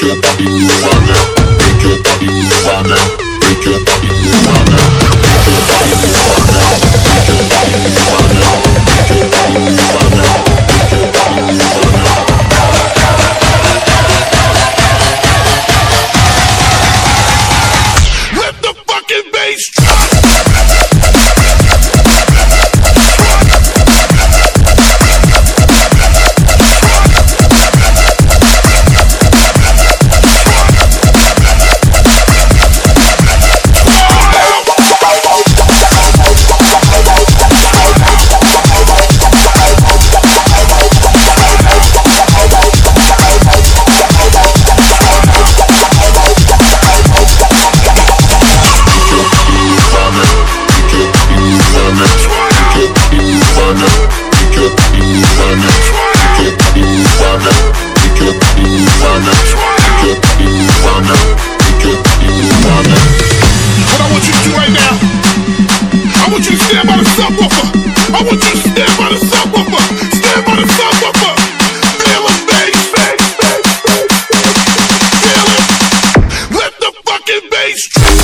Make your body move right now. Make your body move. Want you to stand by the subwoofer. I want you to stand by the subwoofer. Stand by the subwoofer. Feel bass, bass, bass. Feel it. Let the fucking bass drop.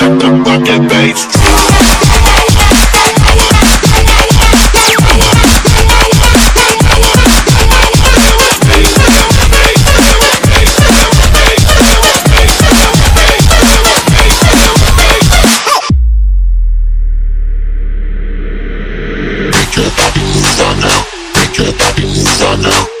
Let the fucking bass. Make